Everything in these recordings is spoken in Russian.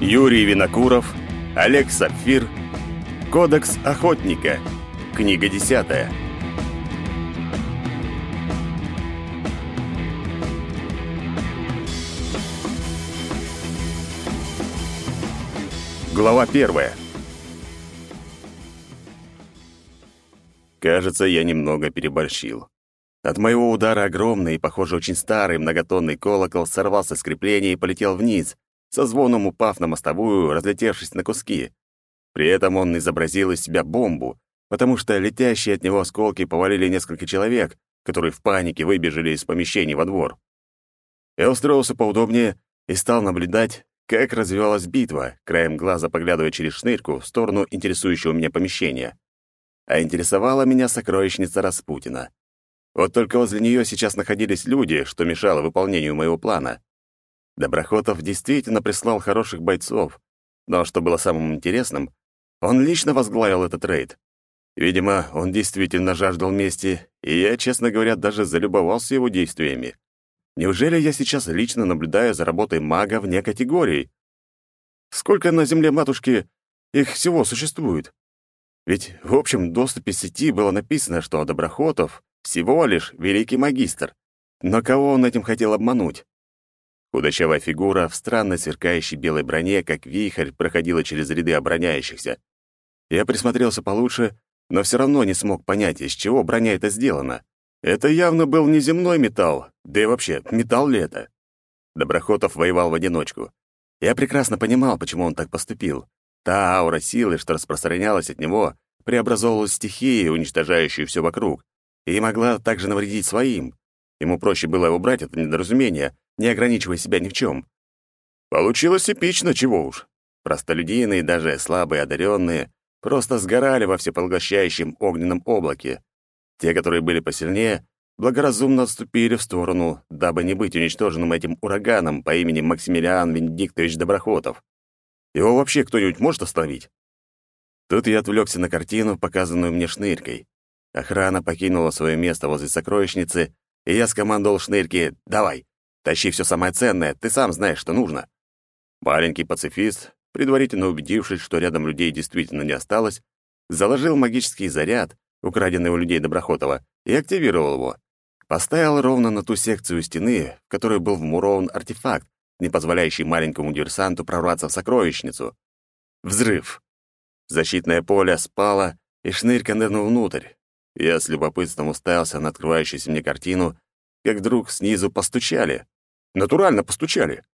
Юрий Винокуров, Олег Сапфир, Кодекс охотника. Книга десятая. Глава первая. Кажется, я немного переборщил. От моего удара огромный и, похоже, очень старый многотонный колокол сорвался с крепления и полетел вниз, со звоном упав на мостовую, разлетевшись на куски. При этом он изобразил из себя бомбу, потому что летящие от него осколки повалили несколько человек, которые в панике выбежали из помещений во двор. Я устроился поудобнее и стал наблюдать, как развивалась битва, краем глаза поглядывая через шнырьку в сторону интересующего меня помещения. А интересовала меня сокровищница Распутина. Вот только возле нее сейчас находились люди, что мешало выполнению моего плана. Доброхотов действительно прислал хороших бойцов, но что было самым интересным, он лично возглавил этот рейд. Видимо, он действительно жаждал мести, и я, честно говоря, даже залюбовался его действиями. Неужели я сейчас лично наблюдаю за работой мага вне категории? Сколько на Земле матушки их всего существует? Ведь в общем доступе сети было написано, что Доброхотов всего лишь великий магистр. Но кого он этим хотел обмануть? Худощавая фигура в странно сверкающей белой броне, как вихрь, проходила через ряды обороняющихся. Я присмотрелся получше, но все равно не смог понять, из чего броня это сделана. Это явно был не земной металл, да и вообще, металл ли это? Доброхотов воевал в одиночку. Я прекрасно понимал, почему он так поступил. Та аура силы, что распространялась от него, преобразовывалась в стихию, уничтожающую все вокруг, и могла также навредить своим. Ему проще было убрать это недоразумение, не ограничивая себя ни в чем. Получилось эпично, чего уж. Простолюдины и даже слабые одаренные просто сгорали во всепоглощающем огненном облаке. Те, которые были посильнее, благоразумно отступили в сторону, дабы не быть уничтоженным этим ураганом по имени Максимилиан Венедиктович Доброхотов. Его вообще кто-нибудь может остановить? Тут я отвлекся на картину, показанную мне шнырькой. Охрана покинула свое место возле сокровищницы, и я скомандовал шнырьке «Давай, Тащи все самое ценное, ты сам знаешь, что нужно». Маленький пацифист, предварительно убедившись, что рядом людей действительно не осталось, заложил магический заряд, украденный у людей Доброхотова, и активировал его. Поставил ровно на ту секцию стены, в которой был вмурован артефакт, не позволяющий маленькому диверсанту прорваться в сокровищницу. Взрыв. Защитное поле спало, и шнырька нырнул внутрь. Я с любопытством уставился на открывающуюся мне картину как вдруг снизу постучали. Натурально постучали.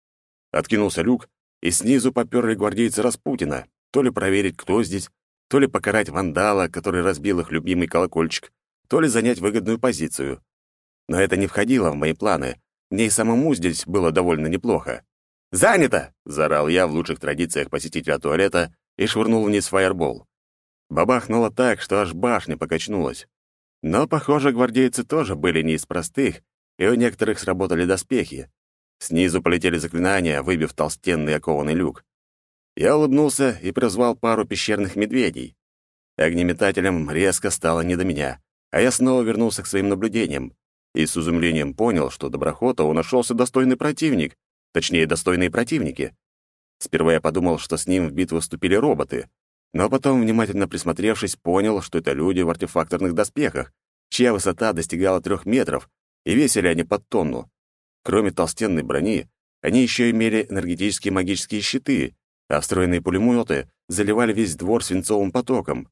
Откинулся люк, и снизу поперли гвардейцы Распутина, то ли проверить, кто здесь, то ли покарать вандала, который разбил их любимый колокольчик, то ли занять выгодную позицию. Но это не входило в мои планы. Мне и самому здесь было довольно неплохо. «Занято!» — заорал я в лучших традициях посетителя туалета и швырнул вниз фаербол. Бабахнуло так, что аж башня покачнулась. Но, похоже, гвардейцы тоже были не из простых и у некоторых сработали доспехи. Снизу полетели заклинания, выбив толстенный окованный люк. Я улыбнулся и призвал пару пещерных медведей. Огнеметателям резко стало не до меня, а я снова вернулся к своим наблюдениям и с изумлением понял, что Доброхотову нашелся достойный противник, точнее, достойные противники. Сперва я подумал, что с ним в битву вступили роботы, но потом, внимательно присмотревшись, понял, что это люди в артефакторных доспехах, чья высота достигала трех метров, и весили они под тонну. Кроме толстенной брони, они еще имели энергетические магические щиты, а встроенные пулеметы заливали весь двор свинцовым потоком.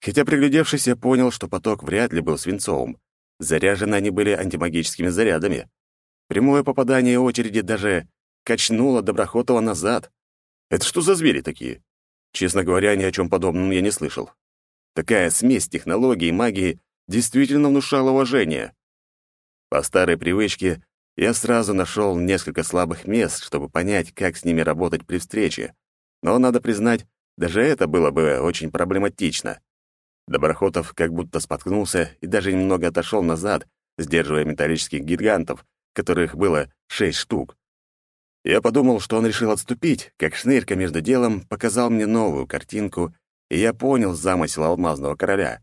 Хотя, приглядевшись, я понял, что поток вряд ли был свинцовым. Заряжены они были антимагическими зарядами. Прямое попадание очереди даже качнуло Доброхотова назад. Это что за звери такие? Честно говоря, ни о чем подобном я не слышал. Такая смесь технологий и магии действительно внушала уважение. По старой привычке я сразу нашел несколько слабых мест, чтобы понять, как с ними работать при встрече. Но, надо признать, даже это было бы очень проблематично. Доброхотов как будто споткнулся и даже немного отошел назад, сдерживая металлических гигантов, которых было шесть штук. Я подумал, что он решил отступить, как шнырька между делом показал мне новую картинку, и я понял замысел алмазного короля.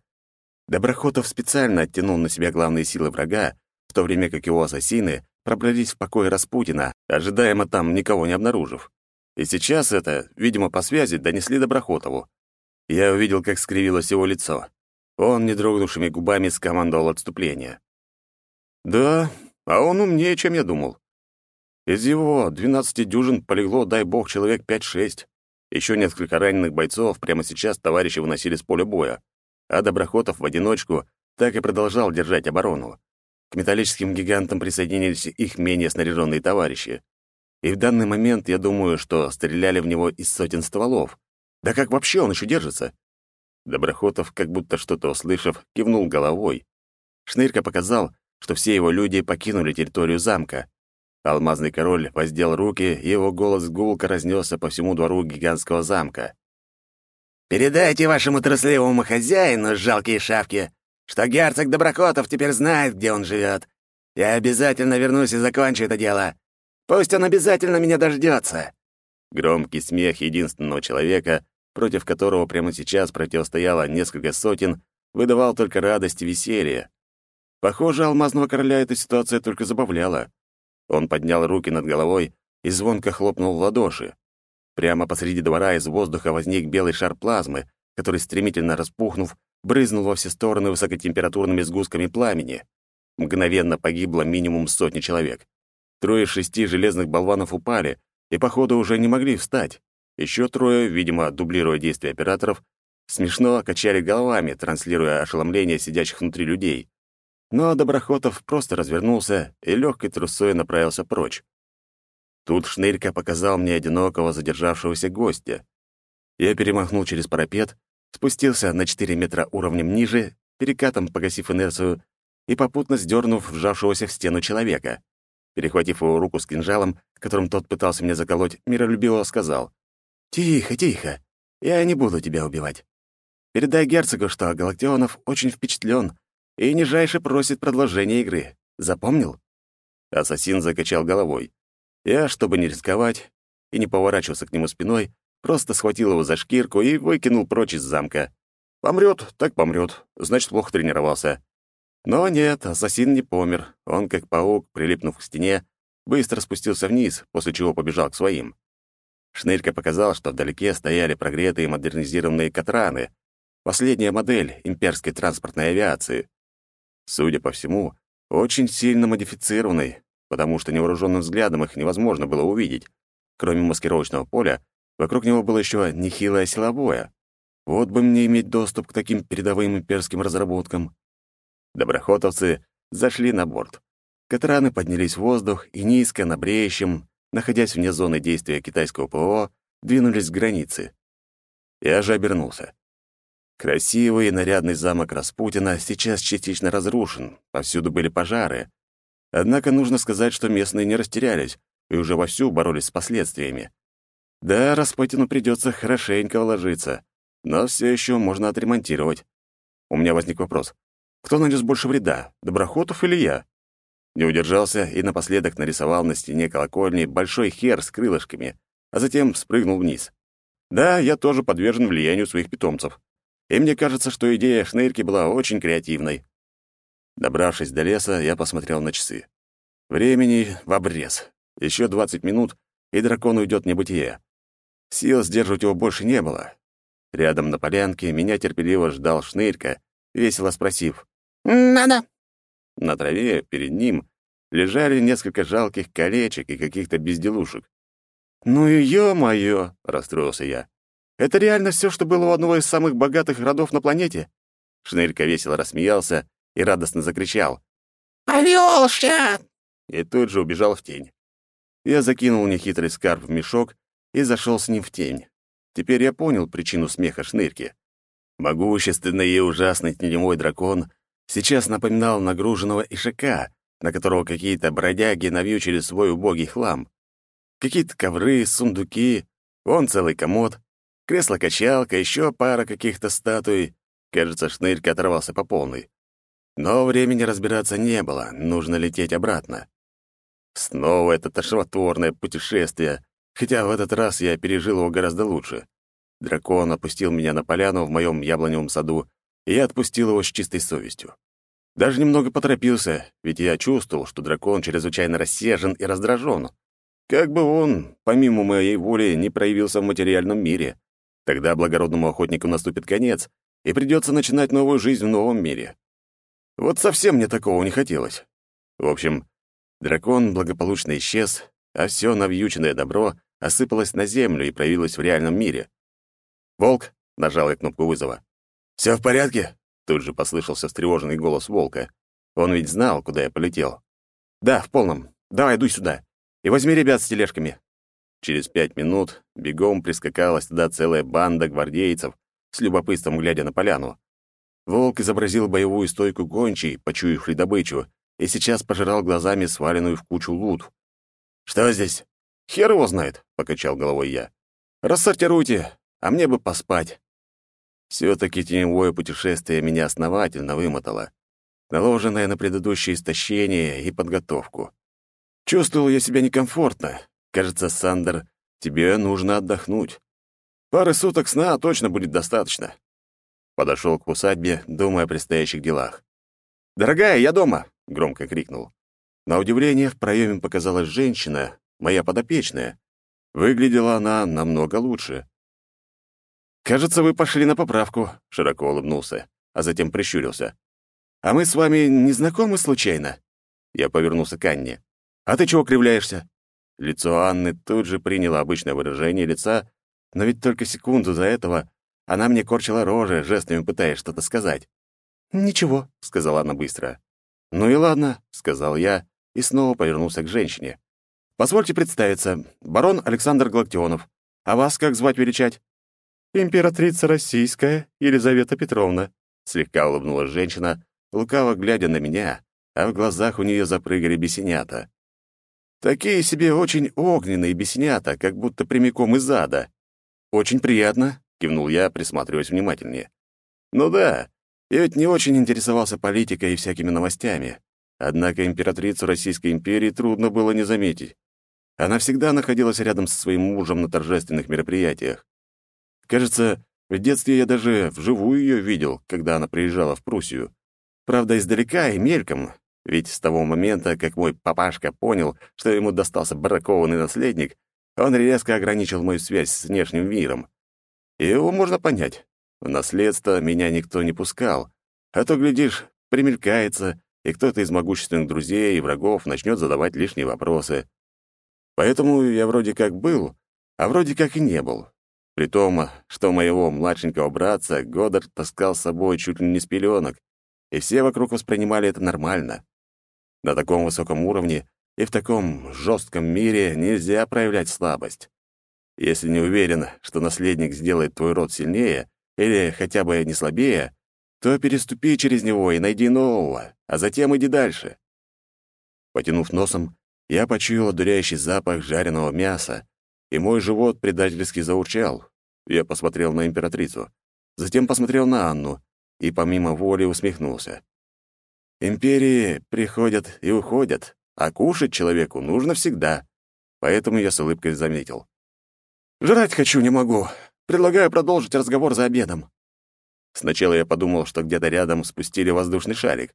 Доброхотов специально оттянул на себя главные силы врага, в то время как его ассасины пробрались в покой Распутина, ожидаемо там никого не обнаружив. И сейчас это, видимо, по связи донесли Доброхотову. Я увидел, как скривилось его лицо. Он, не дрогнувшими губами, скомандовал отступление. Да, а он умнее, чем я думал. Из его двенадцати дюжин полегло, дай бог, человек пять-шесть. Еще несколько раненых бойцов прямо сейчас товарищи выносили с поля боя, а Доброхотов в одиночку так и продолжал держать оборону. К металлическим гигантам присоединились их менее снаряженные товарищи. И в данный момент я думаю, что стреляли в него из сотен стволов. Да как вообще он еще держится? Доброхотов, как будто что-то услышав, кивнул головой. Шнырька показал, что все его люди покинули территорию замка. Алмазный король воздел руки, и его голос гулко разнесся по всему двору гигантского замка. «Передайте вашему трусливому хозяину, жалкие шавки, что герцог Доброкотов теперь знает, где он живет. Я обязательно вернусь и закончу это дело. Пусть он обязательно меня дождется. Громкий смех единственного человека, против которого прямо сейчас противостояло несколько сотен, выдавал только радость и веселье. Похоже, алмазного короля эта ситуация только забавляла. Он поднял руки над головой и звонко хлопнул в ладоши. Прямо посреди двора из воздуха возник белый шар плазмы, который, стремительно распухнув, брызнул во все стороны высокотемпературными сгустками пламени. Мгновенно погибло минимум сотни человек. Трое из шести железных болванов упали и, походу, уже не могли встать. Еще трое, видимо, дублируя действия операторов, смешно качали головами, транслируя ошеломление сидящих внутри людей. Но Доброхотов просто развернулся и легкой трусой направился прочь. Тут Шнырька показал мне одинокого задержавшегося гостя. Я перемахнул через парапет, спустился на 4 метра уровнем ниже, перекатом погасив инерцию и попутно сдернув вжавшегося в стену человека. Перехватив его руку с кинжалом, которым тот пытался меня заколоть, миролюбиво сказал. «Тихо, тихо. Я не буду тебя убивать. Передай герцогу, что Галактионов очень впечатлен и нижайше просит продолжения игры. Запомнил?» Ассасин закачал головой. Я, чтобы не рисковать и не поворачиваться к нему спиной, просто схватил его за шкирку и выкинул прочь из замка. Помрет, так помрет, значит, плохо тренировался. Но нет, ассасин не помер. Он, как паук, прилипнув к стене, быстро спустился вниз, после чего побежал к своим. Шнырька показал, что вдалеке стояли прогретые модернизированные катраны, последняя модель имперской транспортной авиации. Судя по всему, очень сильно модифицированный, потому что невооруженным взглядом их невозможно было увидеть. Кроме маскировочного поля, вокруг него было еще нехилое силовое. Вот бы мне иметь доступ к таким передовым имперским разработкам. Доброхотовцы зашли на борт. Катраны поднялись в воздух и низко, на бреющем, находясь вне зоны действия китайского ПО, двинулись к границе. Я же обернулся. Красивый и нарядный замок Распутина сейчас частично разрушен, повсюду были пожары. Однако нужно сказать, что местные не растерялись и уже вовсю боролись с последствиями. Да, Распутину придется хорошенько вложиться, но все еще можно отремонтировать. У меня возник вопрос. Кто нанес больше вреда, Доброхотов или я? Не удержался и напоследок нарисовал на стене колокольни большой хер с крылышками, а затем спрыгнул вниз. Да, я тоже подвержен влиянию своих питомцев. И мне кажется, что идея шнырки была очень креативной. Добравшись до леса, я посмотрел на часы. Времени в обрез. Еще 20 минут, и дракон уйдет в небытие. Сил сдерживать его больше не было. Рядом на полянке меня терпеливо ждал шнырька, весело спросив «Надо». На траве перед ним лежали несколько жалких колечек и каких-то безделушек. «Ну и ё-моё!» — расстроился я. Это реально все, что было у одного из самых богатых родов на планете?» Шнырька весело рассмеялся и радостно закричал. «Повелся!» И тут же убежал в тень. Я закинул нехитрый скарб в мешок и зашел с ним в тень. Теперь я понял причину смеха Шнырки. Могущественный и ужасный теневой дракон сейчас напоминал нагруженного ишака, на которого какие-то бродяги навьючили свой убогий хлам. Какие-то ковры, сундуки, он целый комод, Кресло-качалка, еще пара каких-то статуй. Кажется, шнырька оторвался по полной. Но времени разбираться не было, нужно лететь обратно. Снова это тошнотворное путешествие, хотя в этот раз я пережил его гораздо лучше. Дракон опустил меня на поляну в моем яблоневом саду, и я отпустил его с чистой совестью. Даже немного поторопился, ведь я чувствовал, что дракон чрезвычайно рассержен и раздражен. Как бы он, помимо моей воли, не проявился в материальном мире. Тогда благородному охотнику наступит конец, и придется начинать новую жизнь в новом мире. Вот совсем мне такого не хотелось. В общем, дракон благополучно исчез, а все навьюченное добро осыпалось на землю и проявилось в реальном мире. «Волк!» — нажал я кнопку вызова. «Все в порядке?» — тут же послышался встревоженный голос волка. Он ведь знал, куда я полетел. «Да, в полном. Давай, иду сюда. И возьми ребят с тележками». Через пять минут бегом прискакалась туда целая банда гвардейцев, с любопытством глядя на поляну. Волк изобразил боевую стойку гончей, почуявший добычу, и сейчас пожирал глазами сваленную в кучу лут. «Что здесь?» «Хер его знает», — покачал головой я. «Рассортируйте, а мне бы поспать». Все-таки теневое путешествие меня основательно вымотало, наложенное на предыдущее истощение и подготовку. Чувствовал я себя некомфортно. Кажется, Сандер, тебе нужно отдохнуть. Пары суток сна точно будет достаточно. Подошел к усадьбе, думая о предстоящих делах. «Дорогая, я дома!» — громко крикнул. На удивление в проеме показалась женщина, моя подопечная. Выглядела она намного лучше. «Кажется, вы пошли на поправку», — широко улыбнулся, а затем прищурился. «А мы с вами не знакомы случайно?» Я повернулся к Анне. «А ты чего кривляешься?» Лицо Анны тут же приняло обычное выражение лица, но ведь только секунду за этого она мне корчила рожи, жестами пытаясь что-то сказать. «Ничего», — сказала она быстро. «Ну и ладно», — сказал я и снова повернулся к женщине. «Позвольте представиться, барон Александр Галактионов. А вас как звать величать?» «Императрица Российская Елизавета Петровна», — слегка улыбнулась женщина, лукаво глядя на меня, а в глазах у нее запрыгали бесенята. Такие себе очень огненные бесенята, как будто прямиком из ада. «Очень приятно», — кивнул я, присматриваясь внимательнее. «Ну да, я ведь не очень интересовался политикой и всякими новостями. Однако императрицу Российской империи трудно было не заметить. Она всегда находилась рядом со своим мужем на торжественных мероприятиях. Кажется, в детстве я даже вживую ее видел, когда она приезжала в Пруссию. Правда, издалека и мельком, ведь с того момента, как мой папашка понял, что ему достался бракованный наследник, он резко ограничил мою связь с внешним миром. И его можно понять. В наследство меня никто не пускал, а то, глядишь, примелькается, и кто-то из могущественных друзей и врагов начнет задавать лишние вопросы. Поэтому я вроде как был, а вроде как и не был. При том, что моего младшенького братца Годдард таскал с собой чуть ли не с пеленок, и все вокруг воспринимали это нормально. На таком высоком уровне и в таком жестком мире нельзя проявлять слабость. Если не уверен, что наследник сделает твой род сильнее или хотя бы не слабее, то переступи через него и найди нового, а затем иди дальше. Потянув носом, я почуял одуряющий запах жареного мяса, и мой живот предательски заурчал. Я посмотрел на императрицу, затем посмотрел на Анну и помимо воли усмехнулся. Империи приходят и уходят, а кушать человеку нужно всегда. Поэтому я с улыбкой заметил. «Жрать хочу, не могу. Предлагаю продолжить разговор за обедом». Сначала я подумал, что где-то рядом спустили воздушный шарик.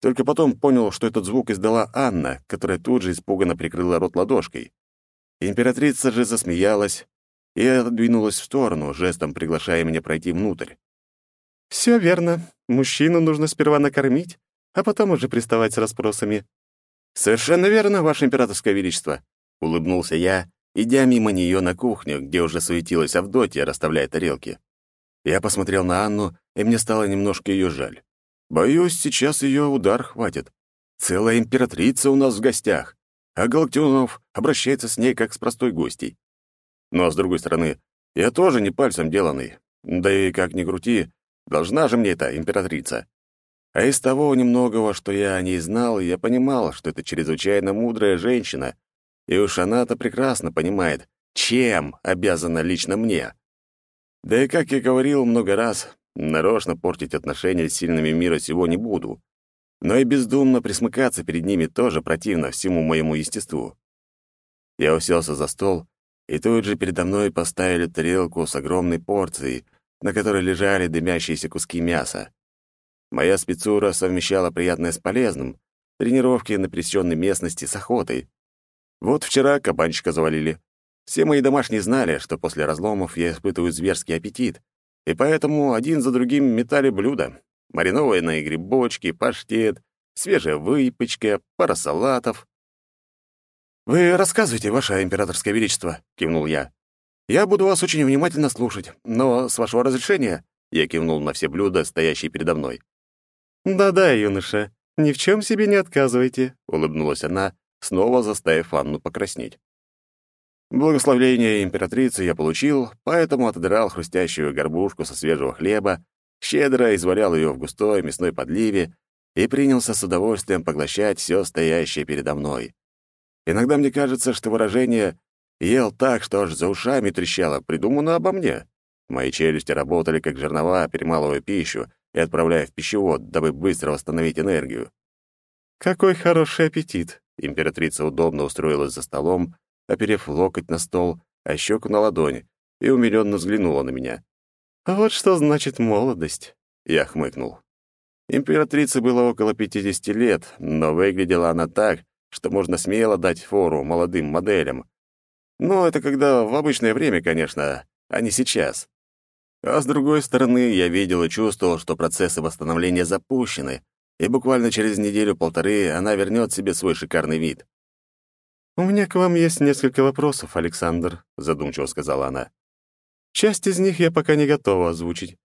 Только потом понял, что этот звук издала Анна, которая тут же испуганно прикрыла рот ладошкой. Императрица же засмеялась и отодвинулась в сторону, жестом приглашая меня пройти внутрь. «Все верно. Мужчину нужно сперва накормить, а потом уже приставать с расспросами. «Совершенно верно, Ваше Императорское Величество», — улыбнулся я, идя мимо нее на кухню, где уже суетилась Авдотья, расставляя тарелки. Я посмотрел на Анну, и мне стало немножко ее жаль. Боюсь, сейчас ее удар хватит. Целая императрица у нас в гостях, а Галактионов обращается с ней как с простой гостей. Но, с другой стороны, я тоже не пальцем деланный. Да и как ни крути, должна же мне эта императрица. А из того немногого, что я о ней знал, я понимал, что это чрезвычайно мудрая женщина, и уж она-то прекрасно понимает, чем обязана лично мне. Да и, как я говорил много раз, нарочно портить отношения с сильными мира сего не буду. Но и бездумно присмыкаться перед ними тоже противно всему моему естеству. Я уселся за стол, и тут же передо мной поставили тарелку с огромной порцией, на которой лежали дымящиеся куски мяса. Моя спецура совмещала приятное с полезным, тренировки на пересеченной местности с охотой. Вот вчера кабанчика завалили. Все мои домашние знали, что после разломов я испытываю зверский аппетит, и поэтому один за другим метали блюда. Маринованные грибочки, паштет, свежая выпечка, пара салатов. «Вы рассказывайте, ваше императорское величество», — кивнул я. «Я буду вас очень внимательно слушать, но, с вашего разрешения...» — я кивнул на все блюда, стоящие передо мной. «Да-да, юноша, ни в чем себе не отказывайте», — улыбнулась она, снова заставив Анну покраснеть. Благословление императрицы я получил, поэтому отодрал хрустящую горбушку со свежего хлеба, щедро извалял ее в густой мясной подливе и принялся с удовольствием поглощать все стоящее передо мной. Иногда мне кажется, что выражение «ел так, что аж за ушами трещало» придумано обо мне. Мои челюсти работали как жернова, перемалывая пищу и отправляя в пищевод, дабы быстро восстановить энергию. «Какой хороший аппетит!» Императрица удобно устроилась за столом, оперев локоть на стол, а щеку на ладони, и умилённо взглянула на меня. «Вот что значит молодость!» Я хмыкнул. Императрице было около 50 лет, но выглядела она так, что можно смело дать фору молодым моделям. Но это когда в обычное время, конечно, а не сейчас. А с другой стороны, я видел и чувствовал, что процессы восстановления запущены, и буквально через неделю-полторы она вернет себе свой шикарный вид. «У меня к вам есть несколько вопросов, Александр», — задумчиво сказала она. «Часть из них я пока не готова озвучить.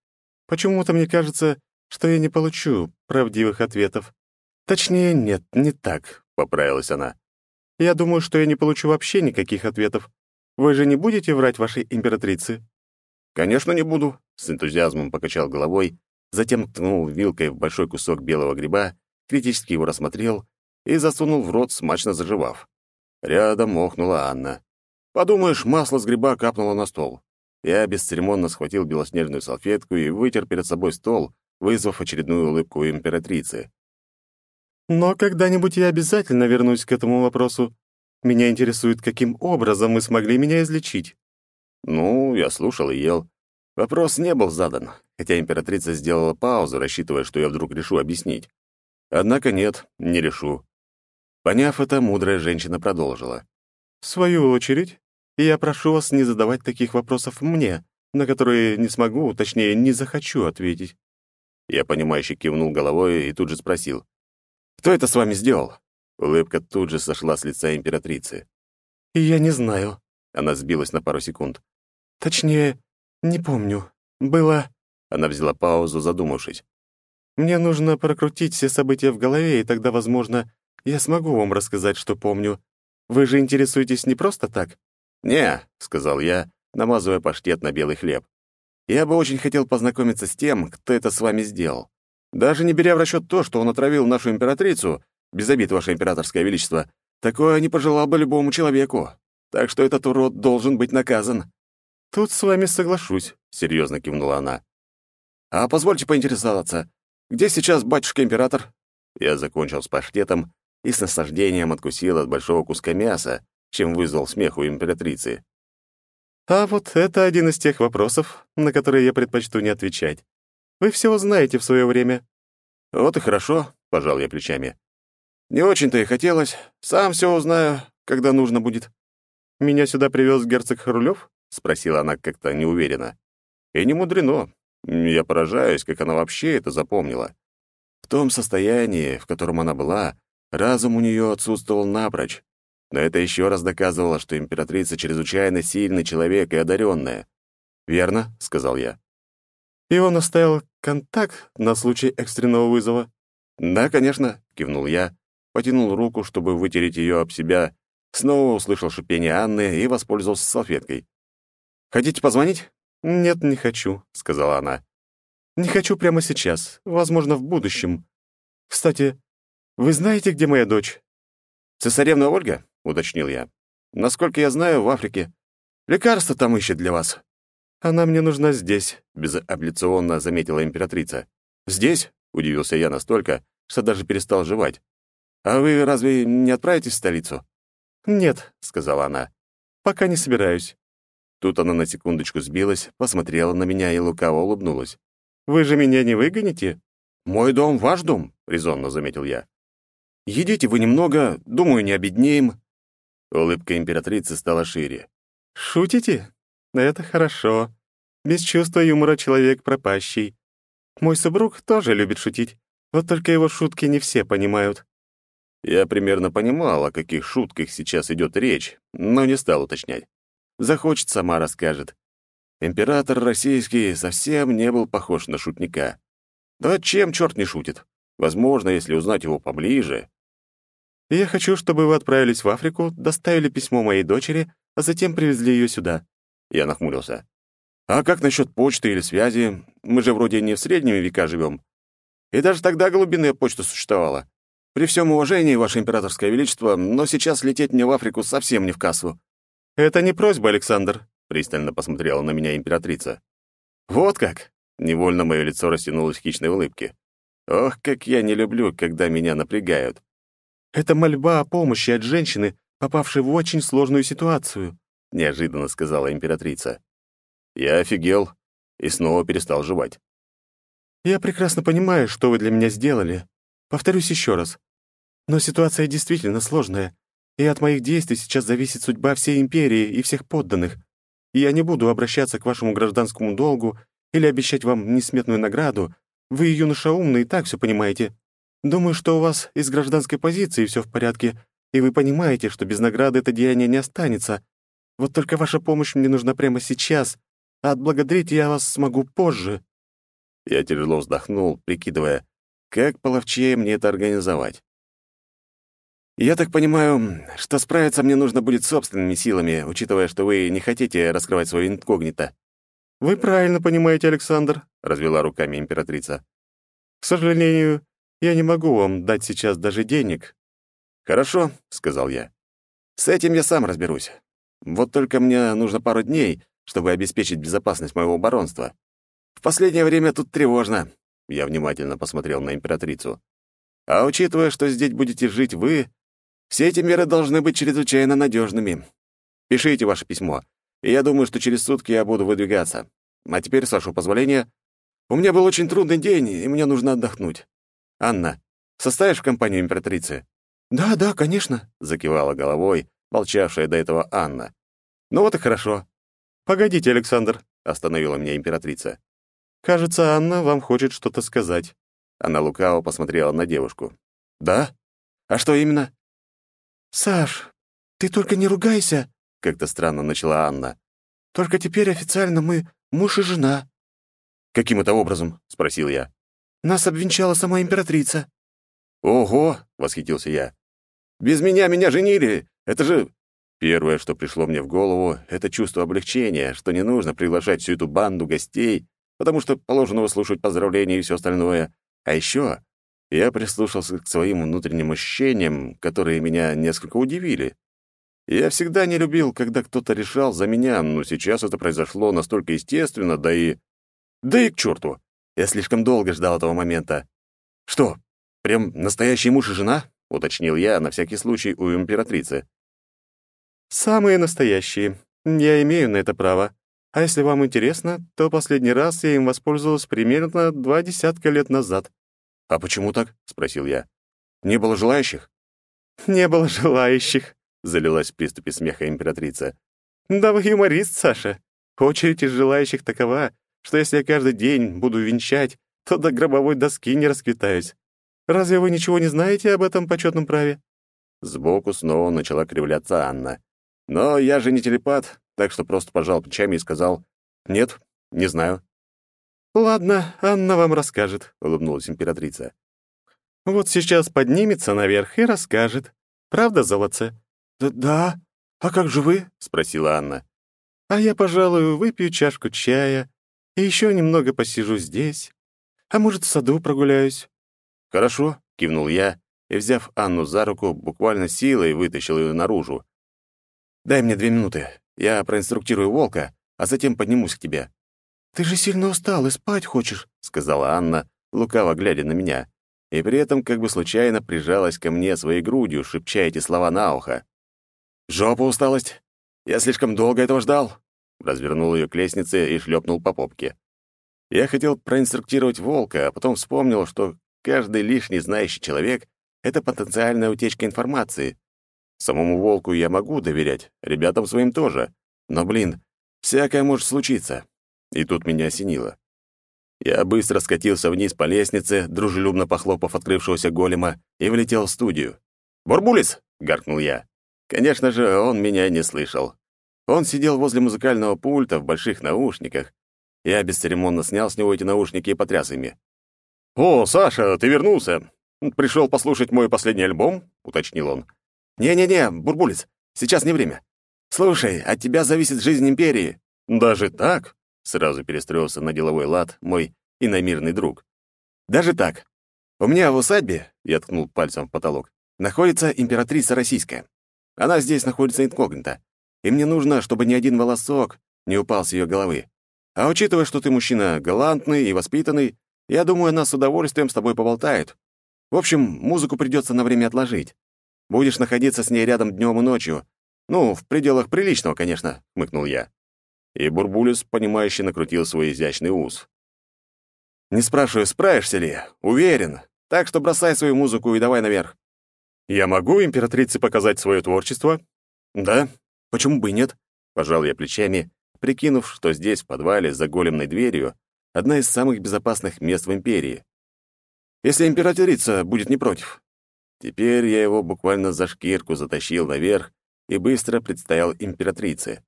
Почему-то мне кажется, что я не получу правдивых ответов. Точнее, нет, не так», — поправилась она. «Я думаю, что я не получу вообще никаких ответов. Вы же не будете врать вашей императрице?» «Конечно, не буду», — с энтузиазмом покачал головой, затем ткнул вилкой в большой кусок белого гриба, критически его рассмотрел и засунул в рот, смачно заживав. Рядом охнула Анна. «Подумаешь, масло с гриба капнуло на стол». Я бесцеремонно схватил белоснежную салфетку и вытер перед собой стол, вызвав очередную улыбку императрицы. «Но когда-нибудь я обязательно вернусь к этому вопросу. Меня интересует, каким образом мы смогли меня излечить». Ну, я слушал и ел. Вопрос не был задан, хотя императрица сделала паузу, рассчитывая, что я вдруг решу объяснить. Однако нет, не решу. Поняв это, мудрая женщина продолжила. «В свою очередь, я прошу вас не задавать таких вопросов мне, на которые не смогу, точнее, не захочу ответить». Я, понимающе кивнул головой и тут же спросил. «Кто это с вами сделал?» Улыбка тут же сошла с лица императрицы. «Я не знаю». Она сбилась на пару секунд. Точнее, не помню. Было...» Она взяла паузу, задумавшись. «Мне нужно прокрутить все события в голове, и тогда, возможно, я смогу вам рассказать, что помню. Вы же интересуетесь не просто так?» «Не», — сказал я, намазывая паштет на белый хлеб. «Я бы очень хотел познакомиться с тем, кто это с вами сделал. Даже не беря в расчет то, что он отравил нашу императрицу, без обид, ваше императорское величество, такое не пожелал бы любому человеку. Так что этот урод должен быть наказан». «Тут с вами соглашусь», — серьезно кивнула она. «А позвольте поинтересоваться, где сейчас батюшка-император?» Я закончил с паштетом и с наслаждением откусил от большого куска мяса, чем вызвал смех у императрицы. «А вот это один из тех вопросов, на которые я предпочту не отвечать. Вы все узнаете в свое время». «Вот и хорошо», — пожал я плечами. «Не очень-то и хотелось. Сам все узнаю, когда нужно будет». «Меня сюда привез герцог Хрулев?» — спросила она как-то неуверенно. И не мудрено. Я поражаюсь, как она вообще это запомнила. В том состоянии, в котором она была, разум у нее отсутствовал напрочь. Но это еще раз доказывало, что императрица чрезвычайно сильный человек и одаренная. «Верно», — сказал я. «И он оставил контакт на случай экстренного вызова?» «Да, конечно», — кивнул я, потянул руку, чтобы вытереть ее об себя, снова услышал шипение Анны и воспользовался салфеткой. Хотите позвонить?» «Нет, не хочу», — сказала она. «Не хочу прямо сейчас, возможно, в будущем. Кстати, вы знаете, где моя дочь?» «Цесаревна Ольга?» — уточнил я. «Насколько я знаю, в Африке. Лекарство там ищет для вас». «Она мне нужна здесь», — безапелляционно заметила императрица. «Здесь?» — удивился я настолько, что даже перестал жевать. «А вы разве не отправитесь в столицу?» «Нет», — сказала она. «Пока не собираюсь. Тут она на секундочку сбилась, посмотрела на меня и лукаво улыбнулась. «Вы же меня не выгоните?» «Мой дом — ваш дом», — резонно заметил я. «Едите вы немного, думаю, не обеднеем». Улыбка императрицы стала шире. «Шутите? Это хорошо. Без чувства юмора человек пропащий. Мой супруг тоже любит шутить, вот только его шутки не все понимают». Я примерно понимал, о каких шутках сейчас идет речь, но не стал уточнять. Захочет, сама расскажет. Император российский совсем не был похож на шутника. Да чем черт не шутит? Возможно, если узнать его поближе. «Я хочу, чтобы вы отправились в Африку, доставили письмо моей дочери, а затем привезли ее сюда». Я нахмурился. «А как насчет почты или связи? Мы же вроде не в средние века живем. И даже тогда голубиная почта существовала. При всем уважении, Ваше Императорское Величество, но сейчас лететь мне в Африку совсем не в кассу». «Это не просьба, Александр», — пристально посмотрела на меня императрица. «Вот как!» — невольно мое лицо растянулось в хищной улыбке. «Ох, как я не люблю, когда меня напрягают». «Это мольба о помощи от женщины, попавшей в очень сложную ситуацию», — неожиданно сказала императрица. Я офигел и снова перестал жевать. «Я прекрасно понимаю, что вы для меня сделали. Повторюсь еще раз. Но ситуация действительно сложная, и от моих действий сейчас зависит судьба всей империи и всех подданных. И я не буду обращаться к вашему гражданскому долгу или обещать вам несметную награду. Вы, юноша умный, и так все понимаете. Думаю, что у вас из гражданской позиции все в порядке, и вы понимаете, что без награды это деяние не останется. Вот только ваша помощь мне нужна прямо сейчас, а отблагодарить я вас смогу позже». Я тяжело вздохнул, прикидывая, как половчее мне это организовать. «Я так понимаю, что справиться мне нужно будет собственными силами, учитывая, что вы не хотите раскрывать свое инкогнито». «Вы правильно понимаете, Александр», — развела руками императрица. «К сожалению, я не могу вам дать сейчас даже денег». «Хорошо», — сказал я. «С этим я сам разберусь. Вот только мне нужно пару дней, чтобы обеспечить безопасность моего баронства. В последнее время тут тревожно». Я внимательно посмотрел на императрицу. «А учитывая, что здесь будете жить вы, все эти меры должны быть чрезвычайно надежными. Пишите ваше письмо, и я думаю, что через сутки я буду выдвигаться. А теперь, с вашего позволения, у меня был очень трудный день, и мне нужно отдохнуть. Анна, составишь в компанию императрицы?» «Да, да, конечно», — закивала головой, молчавшая до этого Анна. «Ну вот и хорошо. Погодите, Александр», — остановила меня императрица. «Кажется, Анна вам хочет что-то сказать». Она лукаво посмотрела на девушку. «Да? А что именно?» «Саш, ты только не ругайся», — как-то странно начала Анна. «Только теперь официально мы муж и жена». «Каким это образом?» — спросил я. «Нас обвенчала сама императрица». «Ого!» — восхитился я. «Без меня меня женили! Это же...» Первое, что пришло мне в голову, это чувство облегчения, что не нужно приглашать всю эту банду гостей, потому что положено выслушивать поздравления и все остальное. А еще я прислушался к своим внутренним ощущениям, которые меня несколько удивили. Я всегда не любил, когда кто-то решал за меня, но сейчас это произошло настолько естественно, да и... Да и к черту! Я слишком долго ждал этого момента. «Что, прям настоящий муж и жена?» — уточнил я на всякий случай у императрицы. «Самые настоящие. Я имею на это право. А если вам интересно, то последний раз я им воспользовалась примерно два десятка лет назад. «А почему так?» — спросил я. «Не было желающих?» «Не было желающих», — залилась в приступе смеха императрица. «Да вы юморист, Саша. Очередь из желающих такова, что если я каждый день буду венчать, то до гробовой доски не расквитаюсь. Разве вы ничего не знаете об этом почетном праве?» Сбоку снова начала кривляться Анна. «Но я же не телепат, так что просто пожал плечами и сказал, «Нет, не знаю». «Ладно, Анна вам расскажет», — улыбнулась императрица. «Вот сейчас поднимется наверх и расскажет. Правда, золотце?» «Да. А как же вы?» — спросила Анна. «А я, пожалуй, выпью чашку чая и еще немного посижу здесь. А может, в саду прогуляюсь?» «Хорошо», — кивнул я и, взяв Анну за руку, буквально силой вытащил ее наружу. «Дай мне две минуты. Я проинструктирую волка, а затем поднимусь к тебе». «Ты же сильно устал и спать хочешь», — сказала Анна, лукаво глядя на меня, и при этом как бы случайно прижалась ко мне своей грудью, шепча эти слова на ухо. «Жопа усталость! Я слишком долго этого ждал!» Развернул ее к лестнице и шлепнул по попке. Я хотел проинструктировать волка, а потом вспомнил, что каждый лишний знающий человек — это потенциальная утечка информации. Самому волку я могу доверять, ребятам своим тоже. Но, блин, всякое может случиться. И тут меня осенило. Я быстро скатился вниз по лестнице, дружелюбно похлопав открывшегося голема, и влетел в студию. «Бурбулис!» — гаркнул я. Конечно же, он меня не слышал. Он сидел возле музыкального пульта в больших наушниках. Я бесцеремонно снял с него эти наушники и потряс ими. «О, Саша, ты вернулся! Пришел послушать мой последний альбом?» — уточнил он. «Не-не-не, Бурбулис, сейчас не время. Слушай, от тебя зависит жизнь Империи». «Даже так?» — сразу перестроился на деловой лад мой иномирный друг. «Даже так. У меня в усадьбе, — я ткнул пальцем в потолок, — находится императрица российская. Она здесь находится инкогнито, и мне нужно, чтобы ни один волосок не упал с ее головы. А учитывая, что ты мужчина галантный и воспитанный, я думаю, она с удовольствием с тобой поболтает. В общем, музыку придется на время отложить. Будешь находиться с ней рядом днем и ночью. Ну, в пределах приличного, конечно», — хмыкнул я. И Бурбулис, понимающе накрутил свой изящный ус. «Не спрашиваю, справишься ли? Уверен. Так что бросай свою музыку и давай наверх». «Я могу императрице показать свое творчество?» «Да. Почему бы и нет?» Пожал я плечами, прикинув, что здесь, в подвале, за големной дверью, одна из самых безопасных мест в империи. «Если императрица будет не против». Теперь я его буквально за шкирку затащил наверх и быстро представил императрице.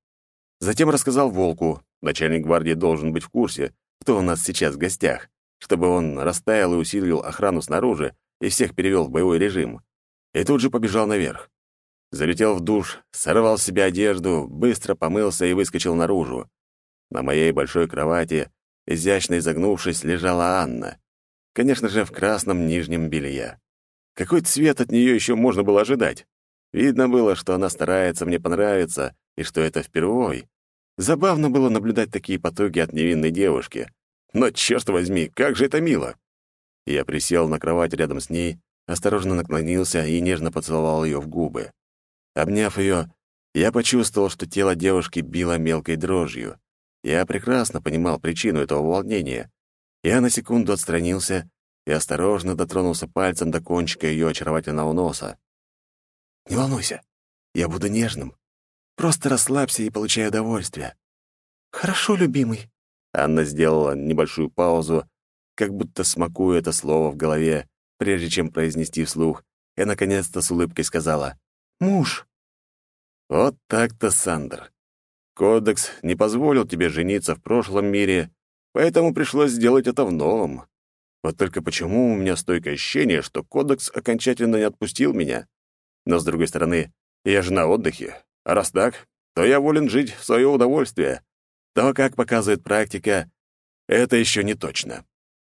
Затем рассказал Волку, начальник гвардии должен быть в курсе, кто у нас сейчас в гостях, чтобы он растаял и усилил охрану снаружи и всех перевел в боевой режим и тут же побежал наверх. Залетел в душ, сорвал с себя одежду, быстро помылся и выскочил наружу. На моей большой кровати, изящно изогнувшись, лежала Анна. Конечно же, в красном нижнем белье. Какой цвет от нее еще можно было ожидать? Видно было, что она старается мне понравиться, и что это впервой. Забавно было наблюдать такие потуги от невинной девушки. Но, черт возьми, как же это мило! Я присел на кровать рядом с ней, осторожно наклонился и нежно поцеловал ее в губы. Обняв ее, я почувствовал, что тело девушки било мелкой дрожью. Я прекрасно понимал причину этого волнения. Я на секунду отстранился и осторожно дотронулся пальцем до кончика ее очаровательного носа. «Не волнуйся, я буду нежным. Просто расслабься и получай удовольствие». «Хорошо, любимый». Анна сделала небольшую паузу, как будто смакуя это слово в голове, прежде чем произнести вслух, я наконец-то с улыбкой сказала «Муж». «Вот так-то, Сандер. Кодекс не позволил тебе жениться в прошлом мире, поэтому пришлось сделать это в новом. Вот только почему у меня стойкое ощущение, что Кодекс окончательно не отпустил меня? Но, с другой стороны, я же на отдыхе, а раз так, то я волен жить в свое удовольствие. То, как показывает практика, это еще не точно.